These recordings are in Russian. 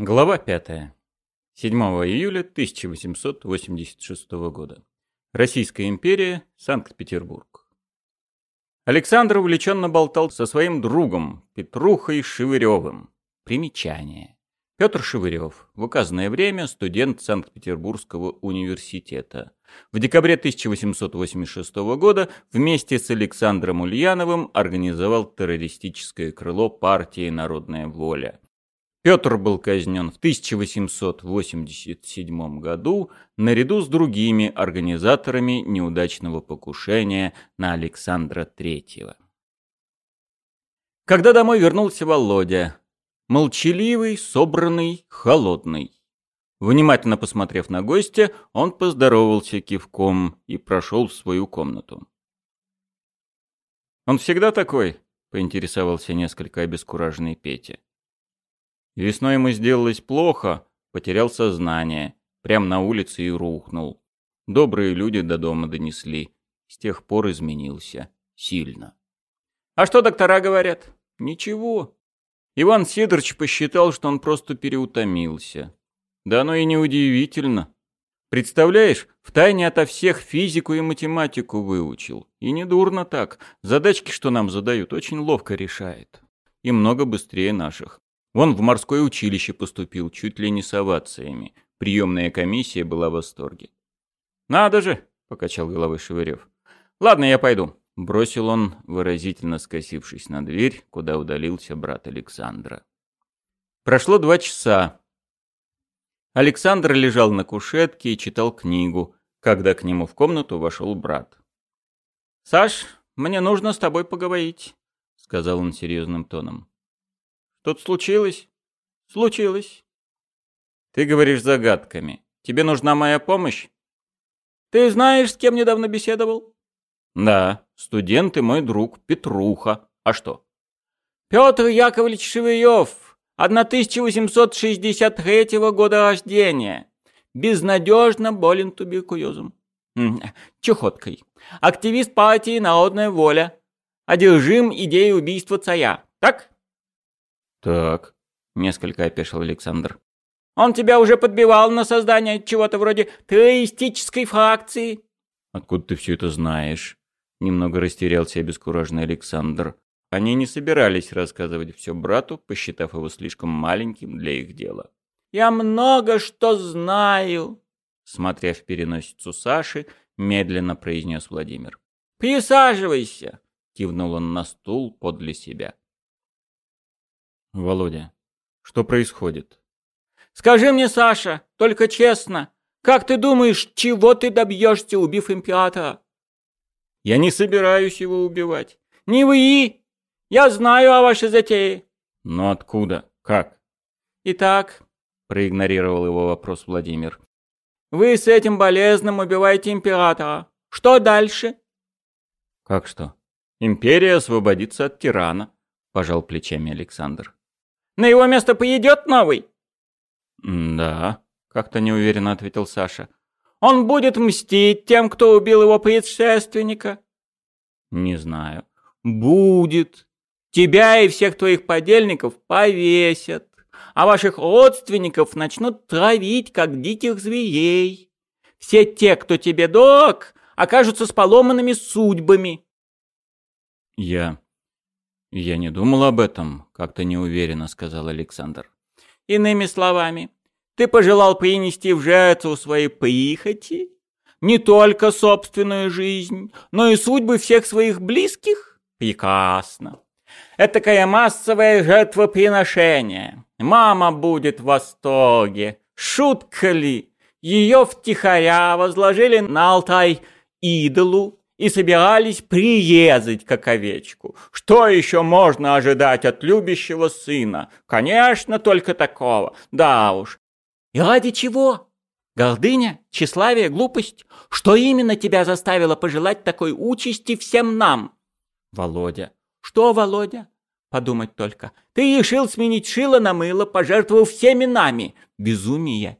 Глава 5. 7 июля 1886 года. Российская империя, Санкт-Петербург. Александр увлеченно болтал со своим другом Петрухой Шевыревым. Примечание. Петр Шевырев, в указанное время студент Санкт-Петербургского университета. В декабре 1886 года вместе с Александром Ульяновым организовал террористическое крыло партии «Народная воля», Петр был казнен в 1887 году наряду с другими организаторами неудачного покушения на Александра III. Когда домой вернулся Володя, молчаливый, собранный, холодный. Внимательно посмотрев на гостя, он поздоровался кивком и прошел в свою комнату. «Он всегда такой?» — поинтересовался несколько обескураженный Петя. Весной ему сделалось плохо, потерял сознание, прямо на улице и рухнул. Добрые люди до дома донесли. С тех пор изменился. Сильно. А что доктора говорят? Ничего. Иван Сидорович посчитал, что он просто переутомился. Да оно и неудивительно. Представляешь, втайне ото всех физику и математику выучил. И не дурно так. Задачки, что нам задают, очень ловко решает. И много быстрее наших. Он в морское училище поступил, чуть ли не с овациями. Приемная комиссия была в восторге. «Надо же!» — покачал головой Шевырев. «Ладно, я пойду», — бросил он, выразительно скосившись на дверь, куда удалился брат Александра. Прошло два часа. Александр лежал на кушетке и читал книгу, когда к нему в комнату вошел брат. «Саш, мне нужно с тобой поговорить», — сказал он серьезным тоном. Что-то случилось? Случилось. Ты говоришь загадками. Тебе нужна моя помощь? Ты знаешь, с кем недавно беседовал? Да, студент и мой друг Петруха. А что? Петр Яковлевич Шевырев, 1863 года рождения. Безнадежно болен туберкулезом. Чехоткой. Активист партии «Народная воля». Одержим идеей убийства царя. Так? «Так», — несколько опешил Александр. «Он тебя уже подбивал на создание чего-то вроде террористической фракции». «Откуда ты все это знаешь?» Немного растерялся обескураженный Александр. Они не собирались рассказывать все брату, посчитав его слишком маленьким для их дела. «Я много что знаю», — смотря в переносицу Саши, медленно произнес Владимир. «Присаживайся», — кивнул он на стул подле себя. Володя, что происходит? Скажи мне, Саша, только честно, как ты думаешь, чего ты добьешься, убив императора? Я не собираюсь его убивать. Не вы! Я знаю о вашей затее. Но откуда? Как? Итак, проигнорировал его вопрос Владимир. Вы с этим болезным убиваете императора. Что дальше? Как что? Империя освободится от тирана, пожал плечами Александр. На его место поедет новый?» «Да», — как-то неуверенно ответил Саша. «Он будет мстить тем, кто убил его предшественника?» «Не знаю». «Будет. Тебя и всех твоих подельников повесят, а ваших родственников начнут травить, как диких зверей. Все те, кто тебе дорог, окажутся с поломанными судьбами». «Я «Я не думал об этом», — как-то неуверенно сказал Александр. «Иными словами, ты пожелал принести в жертву своей прихоти не только собственную жизнь, но и судьбы всех своих близких? Прекрасно. Этакое массовое жертвоприношение. Мама будет в восторге. Шутка ли? Ее втихаря возложили на алтарь идолу, и собирались прирезать как овечку. Что еще можно ожидать от любящего сына? Конечно, только такого. Да уж. И ради чего? Гордыня? Тщеславие? Глупость? Что именно тебя заставило пожелать такой участи всем нам? Володя. Что, Володя? Подумать только. Ты решил сменить шило на мыло, пожертвовав всеми нами. Безумие.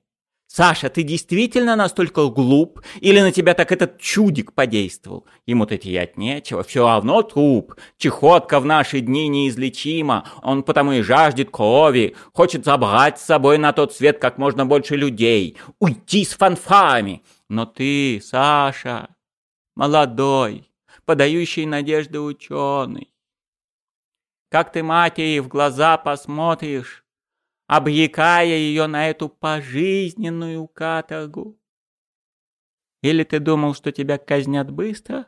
Саша, ты действительно настолько глуп? Или на тебя так этот чудик подействовал? Ему-то терять нечего, все равно труп. Чехотка в наши дни неизлечима, он потому и жаждет крови, хочет забрать с собой на тот свет как можно больше людей, уйти с фанфарами. Но ты, Саша, молодой, подающий надежды ученый. Как ты матери в глаза посмотришь, обрекая ее на эту пожизненную каторгу? Или ты думал, что тебя казнят быстро?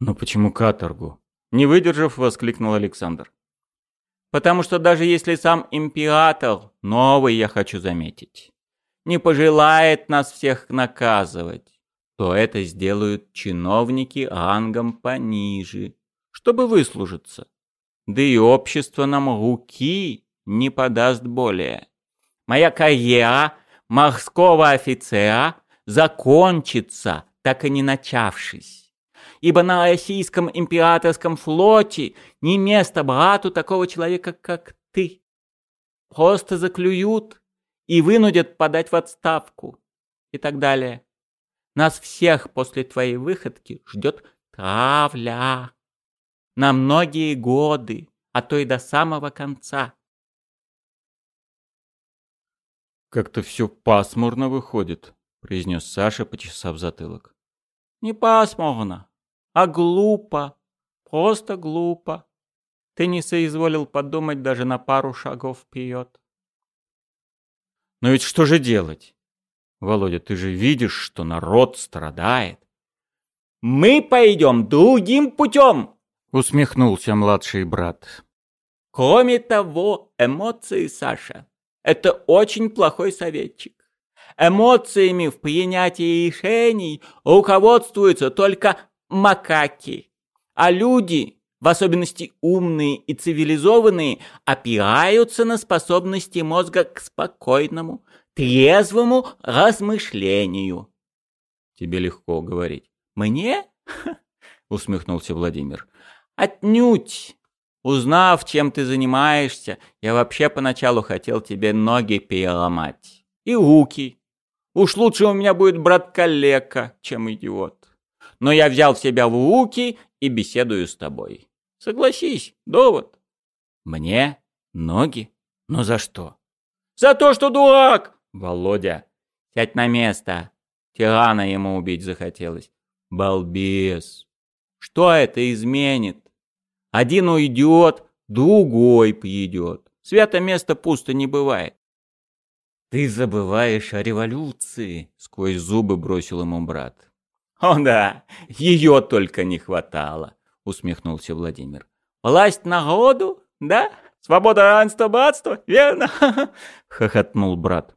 Но почему каторгу? Не выдержав, воскликнул Александр. Потому что даже если сам император, новый я хочу заметить, не пожелает нас всех наказывать, то это сделают чиновники рангом пониже, чтобы выслужиться. Да и общество нам руки не подаст более. Моя карьера морского офицера закончится, так и не начавшись. Ибо на российском императорском флоте не место брату такого человека, как ты. Просто заклюют и вынудят подать в отставку и так далее. Нас всех после твоей выходки ждет травля на многие годы, а то и до самого конца. «Как-то все пасмурно выходит», — произнес Саша, почесав затылок. «Не пасмурно, а глупо, просто глупо. Ты не соизволил подумать даже на пару шагов вперед». «Но ведь что же делать? Володя, ты же видишь, что народ страдает». «Мы пойдем другим путем!» Усмехнулся младший брат. Кроме того, эмоции, Саша, это очень плохой советчик. Эмоциями в принятии решений руководствуются только макаки, а люди, в особенности умные и цивилизованные, опираются на способности мозга к спокойному, трезвому размышлению. Тебе легко говорить. Мне? усмехнулся Владимир. Отнюдь! Узнав, чем ты занимаешься, я вообще поначалу хотел тебе ноги переломать. И руки. Уж лучше у меня будет брат-калека, чем идиот. Но я взял себя в руки и беседую с тобой. Согласись, довод. Мне? Ноги? Но за что? За то, что дурак! Володя, сядь на место. Тирана ему убить захотелось. Балбес. Что это изменит? Один уйдет, другой придет. Свято место пусто не бывает. «Ты забываешь о революции», — сквозь зубы бросил ему брат. «О да, ее только не хватало», — усмехнулся Владимир. «Власть народу, да? Свобода, равенство, братство, верно?» — хохотнул брат.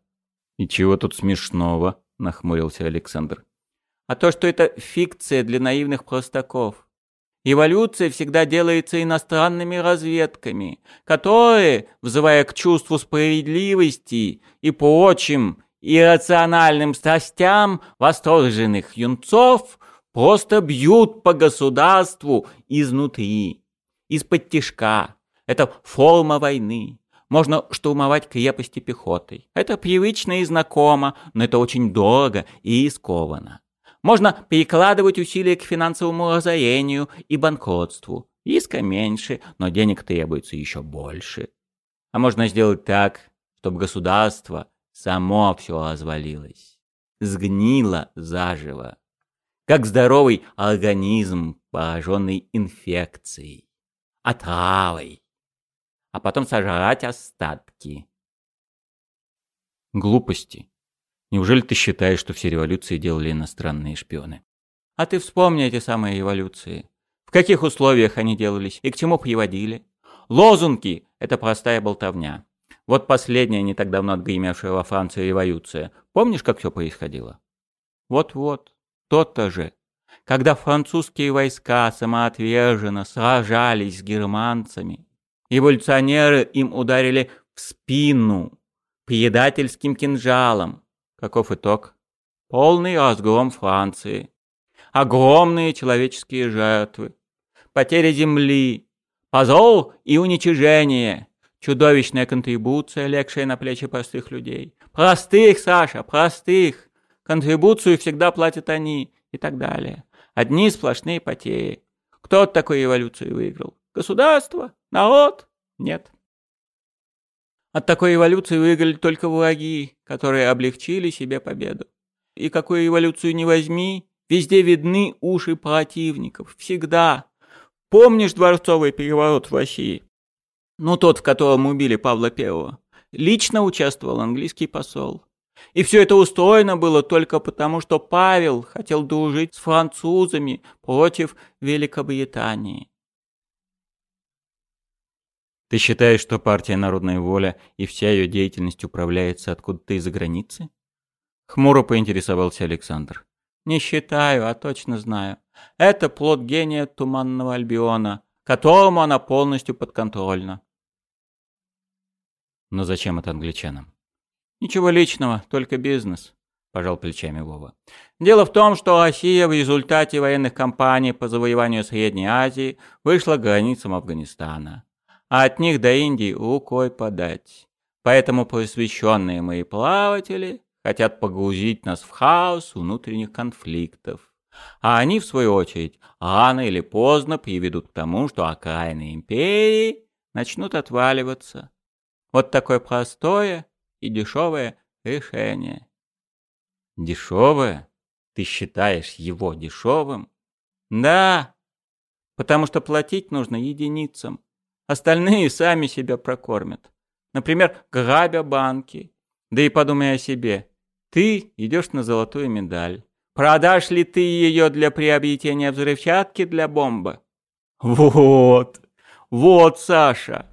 «И чего тут смешного?» — нахмурился Александр. «А то, что это фикция для наивных простаков. Эволюция всегда делается иностранными разведками, которые, взывая к чувству справедливости и прочим иррациональным страстям восторженных юнцов, просто бьют по государству изнутри, из-под тишка. Это форма войны. Можно штурмовать крепости пехотой. Это привычно и знакомо, но это очень дорого и рискованно. Можно перекладывать усилия к финансовому разорению и банкротству. Риска меньше, но денег требуется еще больше. А можно сделать так, чтобы государство само все развалилось. Сгнило заживо. Как здоровый организм, пораженный инфекцией, отравой. А потом сожрать остатки. Глупости. Неужели ты считаешь, что все революции делали иностранные шпионы? А ты вспомни эти самые революции. В каких условиях они делались и к чему приводили? Лозунги – это простая болтовня. Вот последняя, не так давно отгремевшая во Франции революция. Помнишь, как все происходило? Вот-вот, тот-то же. Когда французские войска самоотверженно сражались с германцами, революционеры им ударили в спину предательским кинжалом, Каков итог? Полный разгром Франции. Огромные человеческие жертвы. Потеря земли. Позор и уничижение. Чудовищная контрибуция, легшая на плечи простых людей. Простых, Саша, простых. Контрибуцию всегда платят они и так далее. Одни сплошные потери. Кто от такой эволюции выиграл? Государство? Народ? Нет. От такой эволюции выиграли только враги, которые облегчили себе победу. И какую эволюцию не возьми, везде видны уши противников. Всегда. Помнишь дворцовый переворот в России? Ну, тот, в котором убили Павла Первого. Лично участвовал английский посол. И все это устроено было только потому, что Павел хотел дружить с французами против Великобритании. Ты считаешь, что партия «Народная воля» и вся ее деятельность управляется откуда-то из-за границы? Хмуро поинтересовался Александр. Не считаю, а точно знаю. Это плод гения Туманного Альбиона, которому она полностью подконтрольна. Но зачем это англичанам? Ничего личного, только бизнес, пожал плечами Вова. Дело в том, что Россия в результате военных кампаний по завоеванию Средней Азии вышла к границам Афганистана. А от них до Индии рукой подать. Поэтому посвященные мои плаватели хотят погрузить нас в хаос внутренних конфликтов. А они, в свою очередь, рано или поздно приведут к тому, что окраины империи начнут отваливаться. Вот такое простое и дешевое решение. Дешевое? Ты считаешь его дешевым? Да, потому что платить нужно единицам. Остальные сами себя прокормят. Например, грабя банки. Да и подумай о себе. Ты идешь на золотую медаль. Продашь ли ты ее для приобретения взрывчатки для бомбы? Вот, вот, Саша.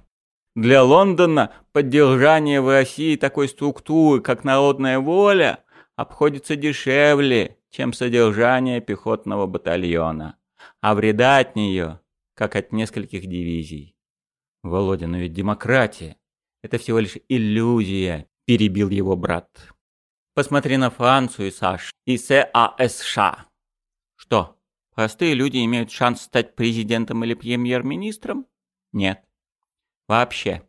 Для Лондона поддержание в России такой структуры, как народная воля, обходится дешевле, чем содержание пехотного батальона. А вреда от нее, как от нескольких дивизий. Володя, но ведь демократия. Это всего лишь иллюзия, перебил его брат. Посмотри на Францию, Саш, и САСШ. Что, простые люди имеют шанс стать президентом или премьер-министром? Нет. Вообще.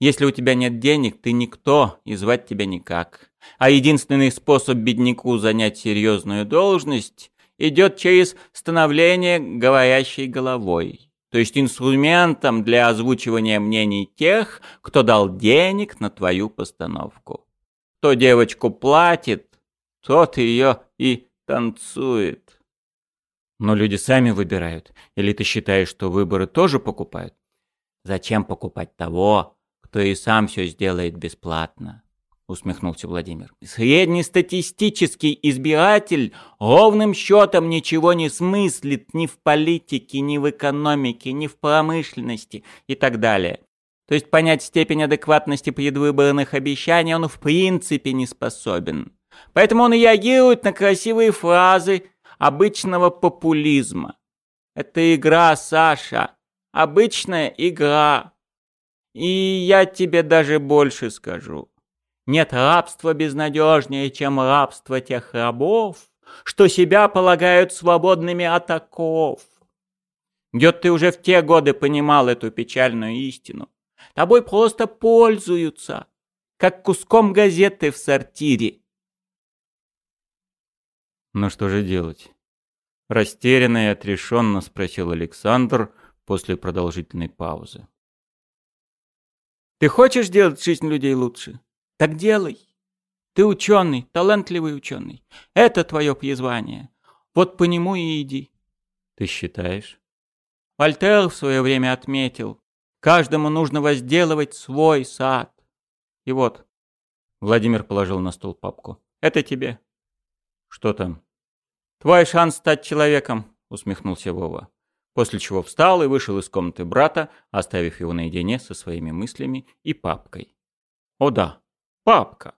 Если у тебя нет денег, ты никто, и звать тебя никак. А единственный способ бедняку занять серьезную должность идет через становление говорящей головой. То есть инструментом для озвучивания мнений тех, кто дал денег на твою постановку. Кто девочку платит, тот ее и танцует. Но люди сами выбирают. Или ты считаешь, что выборы тоже покупают? Зачем покупать того, кто и сам все сделает бесплатно? Усмехнулся Владимир. Среднестатистический избиратель ровным счетом ничего не смыслит ни в политике, ни в экономике, ни в промышленности и так далее. То есть понять степень адекватности предвыборных обещаний он в принципе не способен. Поэтому он реагирует на красивые фразы обычного популизма. Это игра, Саша. Обычная игра. И я тебе даже больше скажу. Нет рабства безнадежнее, чем рабство тех рабов, что себя полагают свободными от оков. Гет, ты уже в те годы понимал эту печальную истину. Тобой просто пользуются, как куском газеты в сортире. Ну что же делать? Растерянно и отрешенно спросил Александр, после продолжительной паузы. «Ты хочешь делать жизнь людей лучше? Так делай. Ты ученый, талантливый ученый. Это твое призвание. Вот по нему и иди». «Ты считаешь?» Вольтер в свое время отметил, каждому нужно возделывать свой сад. И вот, Владимир положил на стол папку. Это тебе. Что там? Твой шанс стать человеком, усмехнулся Вова после чего встал и вышел из комнаты брата, оставив его наедине со своими мыслями и папкой. О да, папка.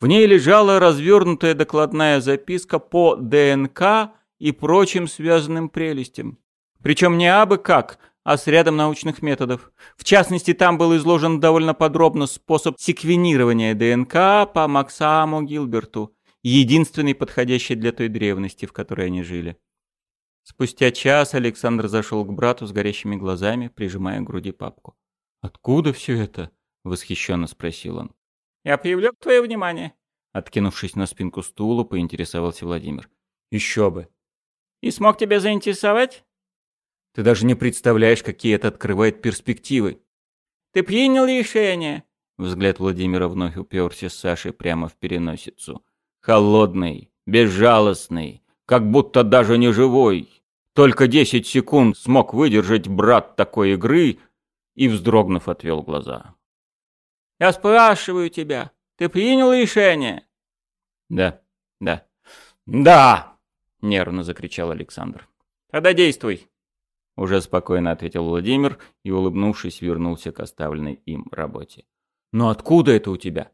В ней лежала развернутая докладная записка по ДНК и прочим связанным прелестям. Причем не абы как, а с рядом научных методов. В частности, там был изложен довольно подробно способ секвенирования ДНК по Максаму Гилберту, единственный подходящий для той древности, в которой они жили. Спустя час Александр зашел к брату с горящими глазами, прижимая к груди папку. «Откуда все это?» — восхищенно спросил он. «Я привлек твое внимание?» Откинувшись на спинку стула, поинтересовался Владимир. «Еще бы!» «И смог тебя заинтересовать?» «Ты даже не представляешь, какие это открывает перспективы!» «Ты принял решение?» Взгляд Владимира вновь уперся с Сашей прямо в переносицу. Холодный, безжалостный, как будто даже не живой. Только десять секунд смог выдержать брат такой игры и, вздрогнув, отвел глаза. «Я спрашиваю тебя, ты принял решение?» «Да, да, да!» — нервно закричал Александр. «Тогда действуй!» Уже спокойно ответил Владимир и, улыбнувшись, вернулся к оставленной им работе. «Но откуда это у тебя?»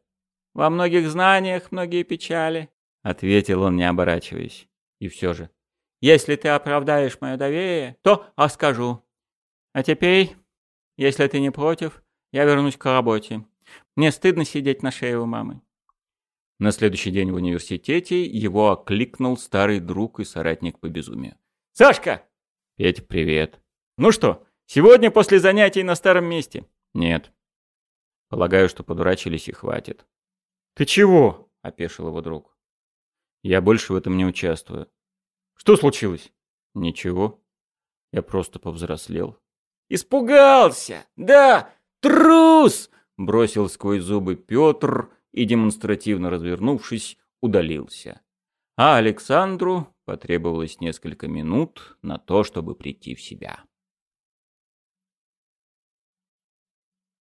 «Во многих знаниях многие печали», — ответил он, не оборачиваясь. «И все же, если ты оправдаешь мое доверие, то а скажу. А теперь, если ты не против, я вернусь к работе. Мне стыдно сидеть на шее у мамы. На следующий день в университете его окликнул старый друг и соратник по безумию. «Сашка!» «Петя, привет!» «Ну что, сегодня после занятий на старом месте?» «Нет». «Полагаю, что подурачились и хватит». «Ты чего?» — опешил его друг. «Я больше в этом не участвую». «Что случилось?» «Ничего. Я просто повзрослел». «Испугался! Да! Трус!» Бросил сквозь зубы Петр и, демонстративно развернувшись, удалился. А Александру потребовалось несколько минут на то, чтобы прийти в себя.